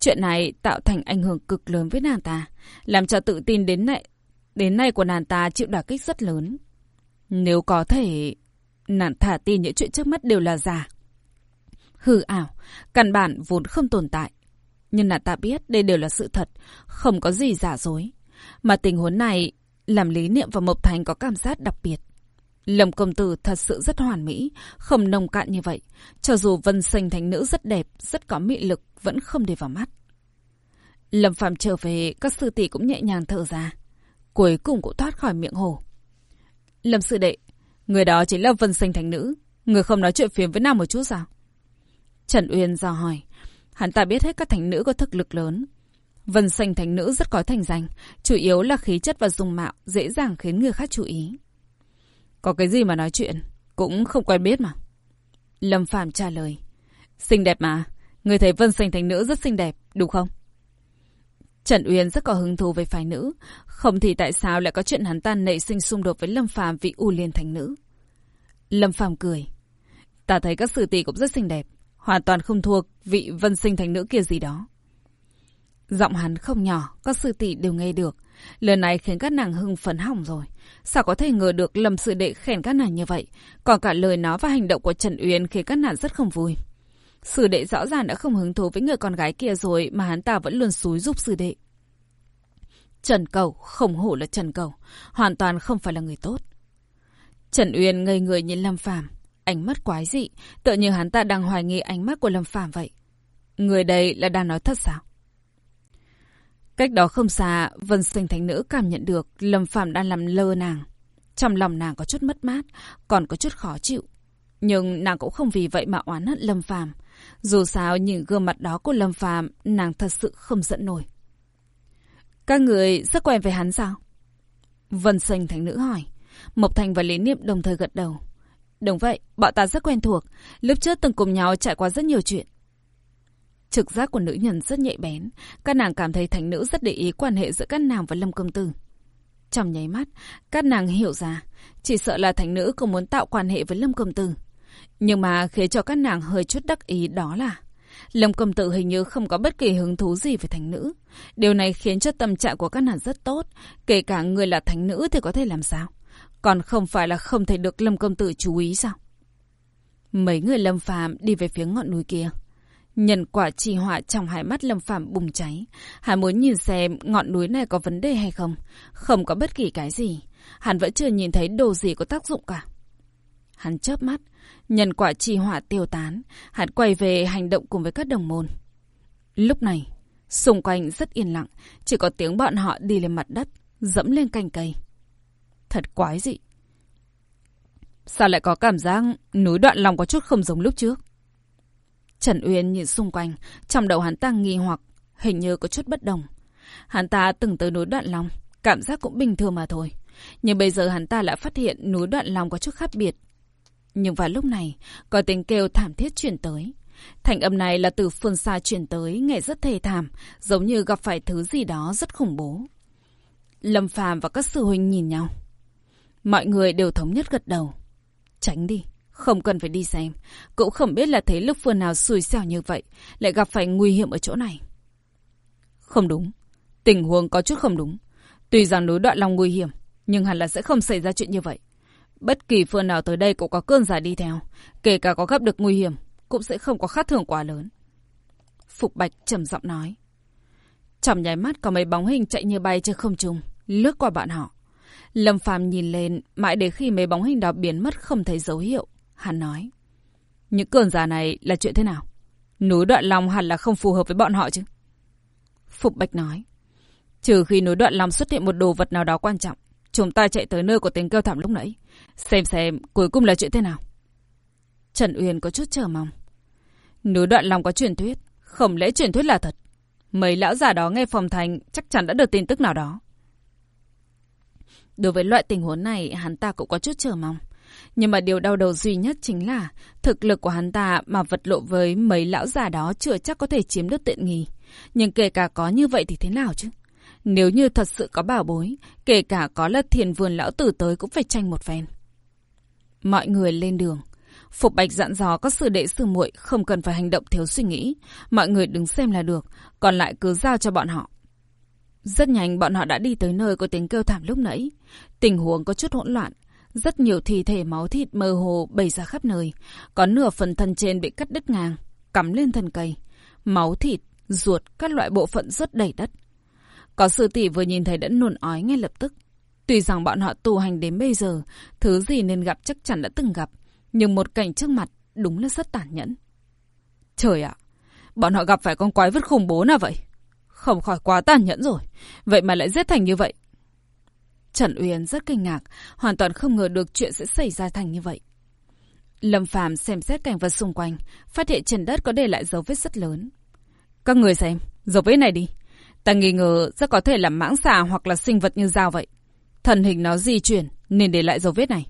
Chuyện này tạo thành ảnh hưởng cực lớn với nàng ta, làm cho tự tin đến nay, đến nay của nàng ta chịu đả kích rất lớn. Nếu có thể, nàng thả tin những chuyện trước mắt đều là giả. Hư ảo, căn bản vốn không tồn tại. Nhưng là ta biết đây đều là sự thật, không có gì giả dối. Mà tình huống này làm Lý Niệm và Mộc Thành có cảm giác đặc biệt. Lâm công tử thật sự rất hoàn mỹ, không nông cạn như vậy. Cho dù Vân Sinh Thánh Nữ rất đẹp, rất có mị lực, vẫn không để vào mắt. Lâm Phạm trở về, các sư tỷ cũng nhẹ nhàng thở ra. Cuối cùng cũng thoát khỏi miệng hồ. Lâm sư đệ, người đó chính là Vân Sinh Thánh Nữ. Người không nói chuyện phiếm với nào một chút sao? Trần Uyên dò hỏi. Hắn ta biết hết các thánh nữ có thực lực lớn. Vân xanh thánh nữ rất có thành danh, chủ yếu là khí chất và dung mạo, dễ dàng khiến người khác chú ý. Có cái gì mà nói chuyện, cũng không quen biết mà. Lâm Phàm trả lời. Xinh đẹp mà, người thấy Vân xanh thánh nữ rất xinh đẹp, đúng không? Trần Uyên rất có hứng thú với phái nữ, không thì tại sao lại có chuyện hắn ta nảy sinh xung đột với Lâm Phàm vì U Liên thánh nữ. Lâm Phàm cười. Ta thấy các sư tỷ cũng rất xinh đẹp, hoàn toàn không thuộc vị vân sinh thành nữ kia gì đó. Giọng hắn không nhỏ, các sư tỷ đều nghe được. Lần này khiến các nàng hưng phấn hỏng rồi. Sao có thể ngờ được lầm sự đệ khen các nàng như vậy. Còn cả lời nói và hành động của Trần Uyên khiến các nàng rất không vui. Sư đệ rõ ràng đã không hứng thú với người con gái kia rồi mà hắn ta vẫn luôn xúi giúp sư đệ. Trần Cầu, không hổ là Trần Cầu, hoàn toàn không phải là người tốt. Trần Uyên ngây người nhìn Lâm Phàm ánh mắt quái dị, tựa như hắn ta đang hoài nghi ánh mắt của Lâm Phàm vậy. Người đây là đang nói thật sao? Cách đó không xa, Vân Sinh Thánh Nữ cảm nhận được Lâm Phàm đang làm lơ nàng. Trong lòng nàng có chút mất mát, còn có chút khó chịu. Nhưng nàng cũng không vì vậy mà oán hận Lâm Phàm. Dù sao nhìn gương mặt đó của Lâm Phàm, nàng thật sự không giận nổi. Các người rất quen với hắn sao? Vân Sinh Thánh Nữ hỏi. Mộc Thành và Lý Niệm đồng thời gật đầu. Đúng vậy, bọn ta rất quen thuộc. Lúc trước từng cùng nhau trải qua rất nhiều chuyện. Trực giác của nữ nhân rất nhạy bén. Các nàng cảm thấy thánh nữ rất để ý quan hệ giữa các nàng và Lâm Công Tử. Trong nháy mắt, các nàng hiểu ra. Chỉ sợ là thánh nữ cũng muốn tạo quan hệ với Lâm Công Tử. Nhưng mà khiến cho các nàng hơi chút đắc ý đó là... Lâm Công Tử hình như không có bất kỳ hứng thú gì với thánh nữ. Điều này khiến cho tâm trạng của các nàng rất tốt. Kể cả người là thánh nữ thì có thể làm sao? Còn không phải là không thể được Lâm Công Tử chú ý sao? Mấy người Lâm Phàm đi về phía ngọn núi kia. Nhân quả trì họa trong hai mắt Lâm Phàm bùng cháy. Hắn muốn nhìn xem ngọn núi này có vấn đề hay không. Không có bất kỳ cái gì. Hắn vẫn chưa nhìn thấy đồ gì có tác dụng cả. Hắn chớp mắt. Nhân quả trì họa tiêu tán. Hắn quay về hành động cùng với các đồng môn. Lúc này, xung quanh rất yên lặng. Chỉ có tiếng bọn họ đi lên mặt đất. dẫm lên cành cây. Thật quái dị. Sao lại có cảm giác núi đoạn lòng có chút không giống lúc trước? Trần Uyên nhìn xung quanh, trong đầu hắn ta nghi hoặc, hình như có chút bất đồng. Hắn ta từng tới núi đoạn lòng, cảm giác cũng bình thường mà thôi. Nhưng bây giờ hắn ta lại phát hiện núi đoạn lòng có chút khác biệt. Nhưng vào lúc này, có tiếng kêu thảm thiết chuyển tới. Thành âm này là từ phương xa chuyển tới, nghe rất thê thảm, giống như gặp phải thứ gì đó rất khủng bố. Lâm Phàm và các sư huynh nhìn nhau. Mọi người đều thống nhất gật đầu. Tránh đi, không cần phải đi xem. Cũng không biết là thế lực phương nào xui xẻo như vậy, lại gặp phải nguy hiểm ở chỗ này. Không đúng. Tình huống có chút không đúng. Tuy rằng núi đoạn lòng nguy hiểm, nhưng hẳn là sẽ không xảy ra chuyện như vậy. Bất kỳ phương nào tới đây cũng có cơn giả đi theo. Kể cả có gặp được nguy hiểm, cũng sẽ không có khác thường quá lớn. Phục Bạch trầm giọng nói. Trong nháy mắt có mấy bóng hình chạy như bay trên không trung, lướt qua bọn họ. Lâm Phàm nhìn lên, mãi đến khi mấy bóng hình đó biến mất không thấy dấu hiệu. Hắn nói. Những cơn giả này là chuyện thế nào? Núi đoạn long hẳn là không phù hợp với bọn họ chứ? Phục Bạch nói. Trừ khi núi đoạn long xuất hiện một đồ vật nào đó quan trọng, chúng ta chạy tới nơi của tiếng kêu thảm lúc nãy. Xem xem cuối cùng là chuyện thế nào. Trần Uyên có chút chờ mong. Núi đoạn long có truyền thuyết, không lẽ truyền thuyết là thật? Mấy lão già đó nghe phòng thành chắc chắn đã được tin tức nào đó. Đối với loại tình huống này, hắn ta cũng có chút chờ mong. Nhưng mà điều đau đầu duy nhất chính là thực lực của hắn ta mà vật lộ với mấy lão già đó chưa chắc có thể chiếm được tiện nghi. Nhưng kể cả có như vậy thì thế nào chứ? Nếu như thật sự có bảo bối, kể cả có là thiền vườn lão tử tới cũng phải tranh một phen. Mọi người lên đường. Phục Bạch dặn dò các sư đệ sư muội không cần phải hành động thiếu suy nghĩ. Mọi người đứng xem là được, còn lại cứ giao cho bọn họ. Rất nhanh bọn họ đã đi tới nơi có tiếng kêu thảm lúc nãy. Tình huống có chút hỗn loạn. Rất nhiều thi thể máu thịt mơ hồ bày ra khắp nơi. Có nửa phần thân trên bị cắt đứt ngang, cắm lên thân cây. Máu thịt, ruột, các loại bộ phận rất đầy đất. Có sư tỷ vừa nhìn thấy đã nôn ói ngay lập tức. Tuy rằng bọn họ tu hành đến bây giờ, thứ gì nên gặp chắc chắn đã từng gặp. Nhưng một cảnh trước mặt đúng là rất tàn nhẫn. Trời ạ, bọn họ gặp phải con quái vật khủng bố nào vậy? Không khỏi quá tàn nhẫn rồi. Vậy mà lại giết thành như vậy. Trần Uyên rất kinh ngạc, hoàn toàn không ngờ được chuyện sẽ xảy ra thành như vậy. Lâm Phàm xem xét cảnh vật xung quanh, phát hiện trên đất có để lại dấu vết rất lớn. Các người xem, dấu vết này đi. Ta nghi ngờ rất có thể là mãng xà hoặc là sinh vật như dao vậy. Thần hình nó di chuyển nên để lại dấu vết này.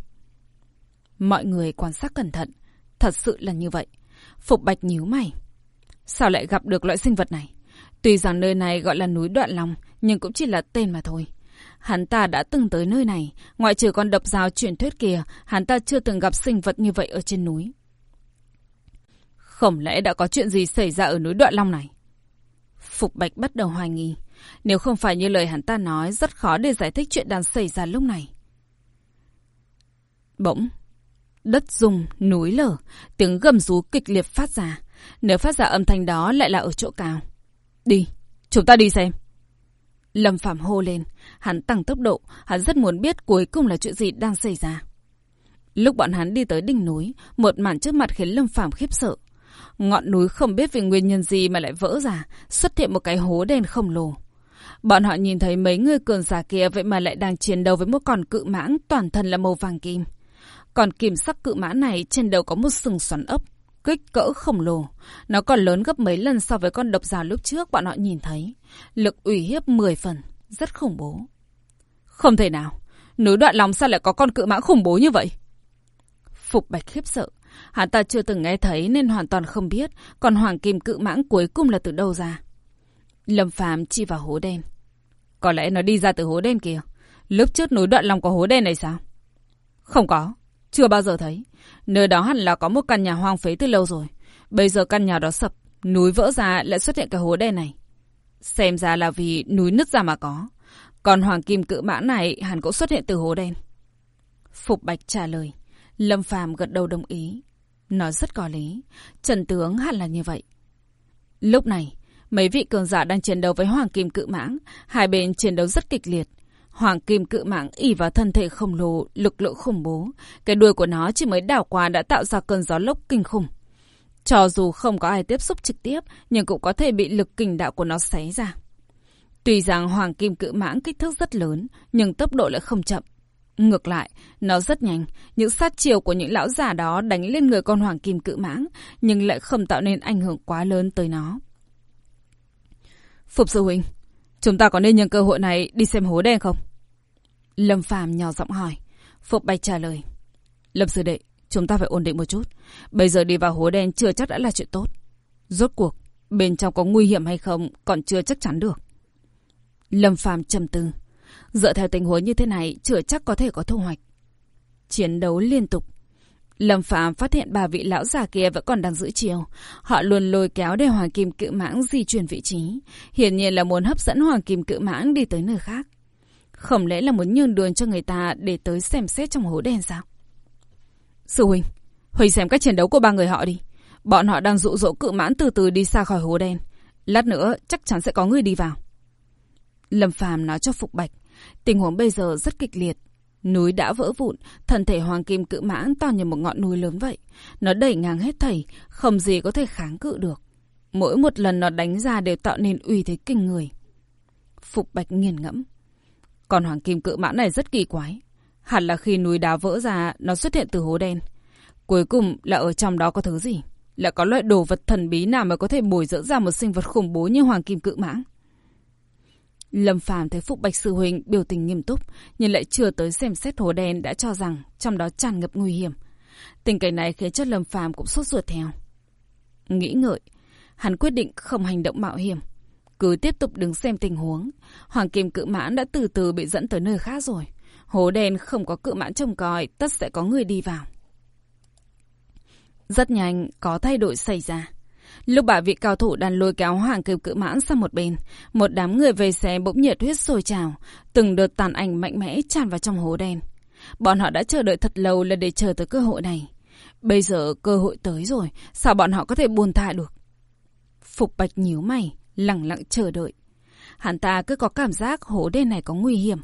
Mọi người quan sát cẩn thận. Thật sự là như vậy. Phục Bạch nhíu mày. Sao lại gặp được loại sinh vật này? Tuy rằng nơi này gọi là núi Đoạn Long, nhưng cũng chỉ là tên mà thôi. Hắn ta đã từng tới nơi này, ngoại trừ con độc giáo truyền thuyết kia, hắn ta chưa từng gặp sinh vật như vậy ở trên núi. Không lẽ đã có chuyện gì xảy ra ở núi Đoạn Long này? Phục Bạch bắt đầu hoài nghi. Nếu không phải như lời hắn ta nói, rất khó để giải thích chuyện đang xảy ra lúc này. Bỗng, đất rung, núi lở, tiếng gầm rú kịch liệt phát ra. Nếu phát ra âm thanh đó lại là ở chỗ cao. Đi, chúng ta đi xem. Lâm Phạm hô lên, hắn tăng tốc độ, hắn rất muốn biết cuối cùng là chuyện gì đang xảy ra. Lúc bọn hắn đi tới đỉnh núi, một màn trước mặt khiến Lâm Phạm khiếp sợ. Ngọn núi không biết vì nguyên nhân gì mà lại vỡ ra, xuất hiện một cái hố đen khổng lồ. Bọn họ nhìn thấy mấy người cường giả kia vậy mà lại đang chiến đấu với một con cự mãng toàn thân là màu vàng kim. Còn kim sắc cự mãng này trên đầu có một sừng xoắn ốc, kích cỡ khổng lồ. Nó còn lớn gấp mấy lần so với con độc giả lúc trước bọn họ nhìn thấy. Lực ủy hiếp 10 phần, rất khủng bố. Không thể nào, núi đoạn lòng sao lại có con cự mãng khủng bố như vậy? Phục Bạch khiếp sợ. Hắn ta chưa từng nghe thấy nên hoàn toàn không biết còn hoàng kim cự mãng cuối cùng là từ đâu ra. Lâm Phàm chi vào hố đen. Có lẽ nó đi ra từ hố đen kia. Lúc trước núi đoạn lòng có hố đen này sao? Không có. Chưa bao giờ thấy. Nơi đó hẳn là có một căn nhà hoang phế từ lâu rồi. Bây giờ căn nhà đó sập, núi vỡ ra lại xuất hiện cái hố đen này. Xem ra là vì núi nứt ra mà có. Còn hoàng kim cự mãn này hẳn cũng xuất hiện từ hố đen. Phục Bạch trả lời. Lâm Phàm gật đầu đồng ý. Nó rất có lý. Trần tướng hẳn là như vậy. Lúc này, mấy vị cường giả đang chiến đấu với hoàng kim cự mãng. Hai bên chiến đấu rất kịch liệt. Hoàng kim cự mãng ỉ vào thân thể khổng lồ, lực lượng khủng bố. Cái đuôi của nó chỉ mới đảo qua đã tạo ra cơn gió lốc kinh khủng. Cho dù không có ai tiếp xúc trực tiếp, nhưng cũng có thể bị lực kình đạo của nó xé ra. Tuy rằng hoàng kim cự mãng kích thước rất lớn, nhưng tốc độ lại không chậm. Ngược lại, nó rất nhanh, những sát chiều của những lão già đó đánh lên người con hoàng kim cự mãng, nhưng lại không tạo nên ảnh hưởng quá lớn tới nó. Phục sư huynh, chúng ta có nên nhân cơ hội này đi xem hố đen không? Lâm Phàm nhỏ giọng hỏi. Phục Bạch trả lời. Lâm sư đệ, chúng ta phải ổn định một chút. Bây giờ đi vào hố đen chưa chắc đã là chuyện tốt. Rốt cuộc, bên trong có nguy hiểm hay không còn chưa chắc chắn được. Lâm Phàm trầm tư. Dựa theo tình huống như thế này, chưa chắc có thể có thu hoạch. Chiến đấu liên tục. Lâm Phạm phát hiện bà vị lão già kia vẫn còn đang giữ chiều. Họ luôn lôi kéo để Hoàng Kim Cự Mãng di chuyển vị trí. Hiển nhiên là muốn hấp dẫn Hoàng Kim Cự Mãng đi tới nơi khác. Không lẽ là muốn nhường đường cho người ta để tới xem xét trong hố đen sao? Sư Huynh, Huynh xem cách chiến đấu của ba người họ đi. Bọn họ đang dụ dỗ cự mãn từ từ đi xa khỏi hố đen. Lát nữa chắc chắn sẽ có người đi vào. Lâm Phàm nói cho Phục Bạch. Tình huống bây giờ rất kịch liệt. Núi đã vỡ vụn, thân thể hoàng kim cự mãn to như một ngọn núi lớn vậy. Nó đẩy ngang hết thảy, không gì có thể kháng cự được. Mỗi một lần nó đánh ra đều tạo nên uy thế kinh người. Phục Bạch nghiền ngẫm. Còn hoàng kim cự mãn này rất kỳ quái. Hẳn là khi núi đá vỡ ra, nó xuất hiện từ hố đen. Cuối cùng là ở trong đó có thứ gì? Là có loại đồ vật thần bí nào mà có thể bồi dưỡng ra một sinh vật khủng bố như hoàng kim cự mãng? Lâm Phàm thấy Phúc Bạch Sư Huynh biểu tình nghiêm túc, nhưng lại chưa tới xem xét hố đen đã cho rằng trong đó tràn ngập nguy hiểm. Tình cảnh này khiến cho Lâm Phàm cũng sốt ruột theo. Nghĩ ngợi, hắn quyết định không hành động mạo hiểm. Cứ tiếp tục đứng xem tình huống. Hoàng Kim cự mãn đã từ từ bị dẫn tới nơi khác rồi. Hố đen không có cự mãn trông coi, tất sẽ có người đi vào. Rất nhanh, có thay đổi xảy ra. Lúc bà vị cao thủ đang lôi kéo hoàng kim cự mãn sang một bên, một đám người về xe bỗng nhiệt huyết sôi trào, từng đợt tàn ảnh mạnh mẽ tràn vào trong hố đen. Bọn họ đã chờ đợi thật lâu là để chờ tới cơ hội này. Bây giờ cơ hội tới rồi, sao bọn họ có thể buồn tha được? Phục Bạch nhíu mày, lặng lặng chờ đợi. Hắn ta cứ có cảm giác hố đen này có nguy hiểm.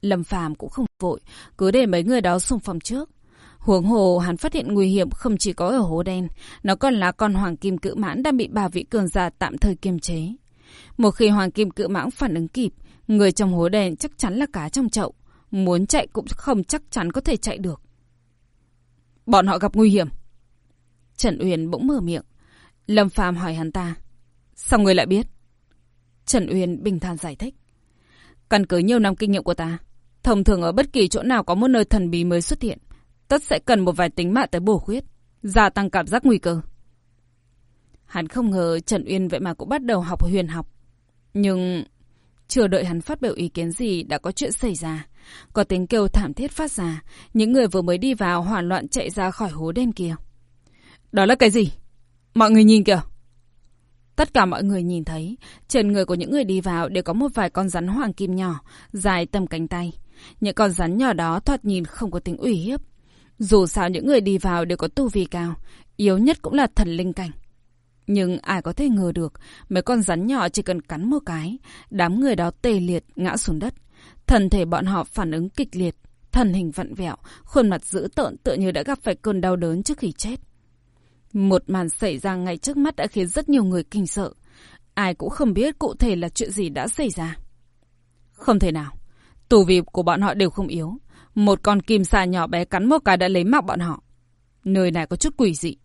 Lâm Phàm cũng không vội, cứ để mấy người đó xung phong trước. Huống hồ hắn phát hiện nguy hiểm không chỉ có ở hố đen, nó còn là con hoàng kim cự mãn đang bị bà vị cường giả tạm thời kiềm chế. Một khi hoàng kim cự mãn phản ứng kịp, người trong hố đen chắc chắn là cá trong chậu. Muốn chạy cũng không chắc chắn có thể chạy được. Bọn họ gặp nguy hiểm. Trần Uyên bỗng mở miệng. Lâm Phàm hỏi hắn ta. Sao người lại biết? Trần Uyên bình thản giải thích. Căn cứ nhiều năm kinh nghiệm của ta, thông thường ở bất kỳ chỗ nào có một nơi thần bí mới xuất hiện, tất sẽ cần một vài tính mạng tới bổ khuyết, gia tăng cảm giác nguy cơ. Hắn không ngờ Trần Uyên vậy mà cũng bắt đầu học huyền học. Nhưng chưa đợi hắn phát biểu ý kiến gì đã có chuyện xảy ra. Có tiếng kêu thảm thiết phát ra, những người vừa mới đi vào hoảng loạn chạy ra khỏi hố đen kia. Đó là cái gì? Mọi người nhìn kìa! Tất cả mọi người nhìn thấy, trên người của những người đi vào đều có một vài con rắn hoàng kim nhỏ, dài tầm cánh tay. Những con rắn nhỏ đó thoạt nhìn không có tính ủy hiếp, dù sao những người đi vào đều có tu vi cao, yếu nhất cũng là thần linh cảnh. Nhưng ai có thể ngờ được, mấy con rắn nhỏ chỉ cần cắn một cái, đám người đó tê liệt, ngã xuống đất. Thần thể bọn họ phản ứng kịch liệt, thần hình vặn vẹo, khuôn mặt dữ tợn tựa như đã gặp phải cơn đau đớn trước khi chết. Một màn xảy ra ngay trước mắt đã khiến rất nhiều người kinh sợ. Ai cũng không biết cụ thể là chuyện gì đã xảy ra. Không thể nào. Tù vị của bọn họ đều không yếu. Một con kim xà nhỏ bé cắn một cái đã lấy mạng bọn họ. Nơi này có chút quỷ dị.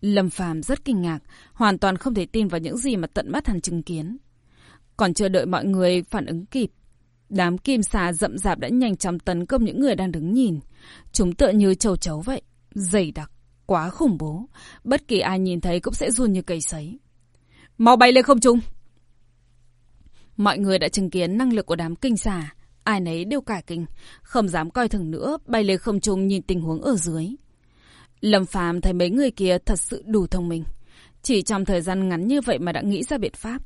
Lâm Phàm rất kinh ngạc, hoàn toàn không thể tin vào những gì mà tận mắt hắn chứng kiến. Còn chưa đợi mọi người phản ứng kịp, đám kim xà rậm rạp đã nhanh chóng tấn công những người đang đứng nhìn. Chúng tựa như châu chấu vậy, dày đặc, quá khủng bố. Bất kỳ ai nhìn thấy cũng sẽ run như cây sấy. Mau bay lên không trung! Mọi người đã chứng kiến năng lực của đám kinh xà. Ai nấy đều cả kinh, không dám coi thường nữa, bay lên không trung nhìn tình huống ở dưới. Lâm Phàm thấy mấy người kia thật sự đủ thông minh. Chỉ trong thời gian ngắn như vậy mà đã nghĩ ra biện pháp.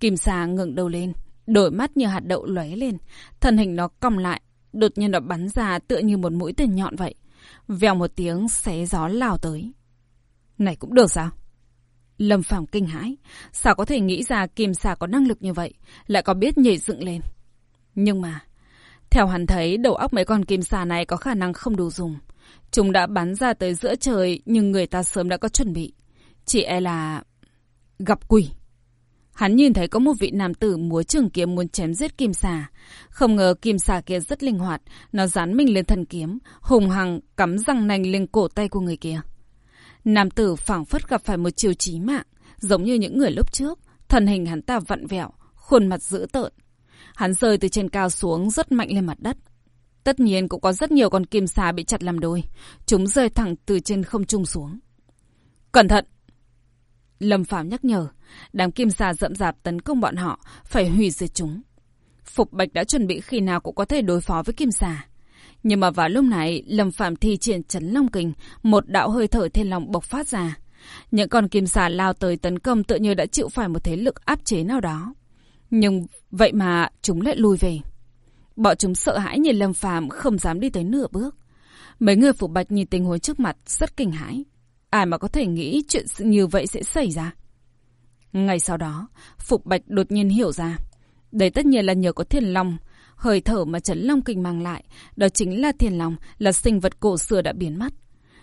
Kim xà ngẩng đầu lên, đôi mắt như hạt đậu lóe lên, thân hình nó cong lại, đột nhiên nó bắn ra tựa như một mũi tên nhọn vậy. Vèo một tiếng xé gió lao tới. Này cũng được sao? Lâm Phàm kinh hãi, sao có thể nghĩ ra kim xà có năng lực như vậy, lại có biết nhảy dựng lên. Nhưng mà, theo hắn thấy đầu óc mấy con kim xà này có khả năng không đủ dùng. Chúng đã bắn ra tới giữa trời nhưng người ta sớm đã có chuẩn bị. Chỉ e là... gặp quỷ. Hắn nhìn thấy có một vị nam tử múa trường kiếm muốn chém giết kim xà. Không ngờ kim xà kia rất linh hoạt, nó dán mình lên thân kiếm, hùng hằng cắm răng nành lên cổ tay của người kia. Nam tử phảng phất gặp phải một chiều chí mạng, giống như những người lúc trước, thần hình hắn ta vặn vẹo, khuôn mặt dữ tợn. Hắn rơi từ trên cao xuống rất mạnh lên mặt đất. Tất nhiên cũng có rất nhiều con kim xà bị chặt làm đôi. Chúng rơi thẳng từ trên không trung xuống. Cẩn thận! Lâm Phạm nhắc nhở, đám kim xà rậm rạp tấn công bọn họ, phải hủy diệt chúng. Phục Bạch đã chuẩn bị khi nào cũng có thể đối phó với kim xà. Nhưng mà vào lúc này, Lâm Phạm thi triển chấn long kình, một đạo hơi thở thiên long bộc phát ra. Những con kim xà lao tới tấn công tự như đã chịu phải một thế lực áp chế nào đó. Nhưng vậy mà chúng lại lùi về. Bọn chúng sợ hãi nhìn Lâm Phàm không dám đi tới nửa bước. Mấy người Phục Bạch nhìn tình huống trước mặt rất kinh hãi. Ai mà có thể nghĩ chuyện như vậy sẽ xảy ra ngay sau đó, Phục Bạch đột nhiên hiểu ra. Đấy tất nhiên là nhờ có thiên long. Hơi thở mà Trấn Long Kinh mang lại, đó chính là thiên long, là sinh vật cổ xưa đã biến mất.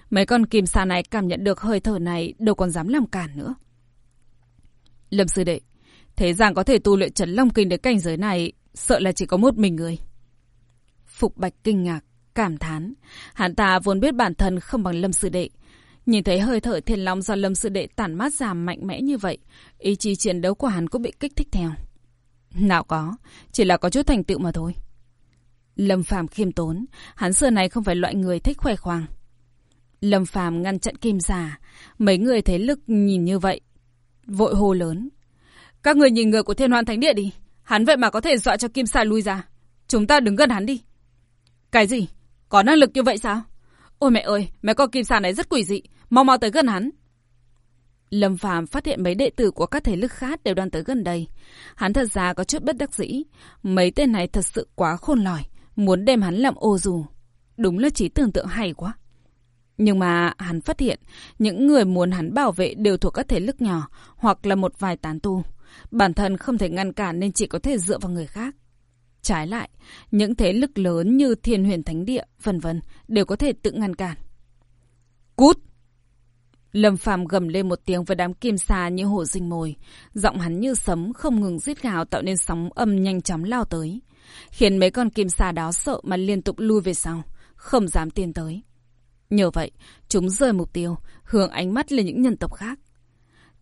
Mấy con kim sa này cảm nhận được hơi thở này đâu còn dám làm cản nữa. Lâm sư đệ, thế rằng có thể tu luyện Trấn Long Kinh đến cảnh giới này, sợ là chỉ có một mình người. Phục Bạch kinh ngạc, cảm thán. Hắn ta vốn biết bản thân không bằng Lâm sư đệ, Nhìn thấy hơi thở thiên long do lâm sư đệ tản mát ra mạnh mẽ như vậy, ý chí chiến đấu của hắn cũng bị kích thích theo. Nào có, chỉ là có chút thành tựu mà thôi. Lâm Phàm khiêm tốn, hắn xưa này không phải loại người thích khoe khoang. Lâm Phàm ngăn chặn kim giả, mấy người thấy lực nhìn như vậy, vội hô lớn. Các người nhìn người của thiên hoàn thánh địa đi, hắn vậy mà có thể dọa cho kim xà lui ra. Chúng ta đứng gần hắn đi. Cái gì? Có năng lực như vậy sao? Ôi mẹ ơi, mấy con kim xà này rất quỷ dị, mau mau tới gần hắn. Lâm Phàm phát hiện mấy đệ tử của các thế lực khác đều đang tới gần đây. Hắn thật ra có chút bất đắc dĩ. Mấy tên này thật sự quá khôn lỏi, muốn đem hắn làm ô dù. Đúng là trí tưởng tượng hay quá. Nhưng mà hắn phát hiện những người muốn hắn bảo vệ đều thuộc các thế lực nhỏ hoặc là một vài tán tu. Bản thân không thể ngăn cản nên chỉ có thể dựa vào người khác. Trái lại, những thế lực lớn như Thiên Huyền Thánh Địa, vân vân đều có thể tự ngăn cản. Cút! Lâm Phàm gầm lên một tiếng với đám kim sa như hổ rình mồi, giọng hắn như sấm không ngừng rít gào tạo nên sóng âm nhanh chóng lao tới, khiến mấy con kim sa đó sợ mà liên tục lui về sau, không dám tiến tới. Nhờ vậy, chúng rời mục tiêu, hướng ánh mắt lên những nhân tộc khác.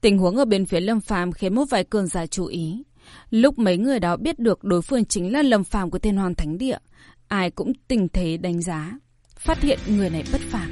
Tình huống ở bên phía Lâm Phàm khiến một vài cường giả chú ý. Lúc mấy người đó biết được đối phương chính là Lâm Phàm của Thiên Hoàn Thánh Địa, ai cũng tình thế đánh giá, phát hiện người này bất phàm.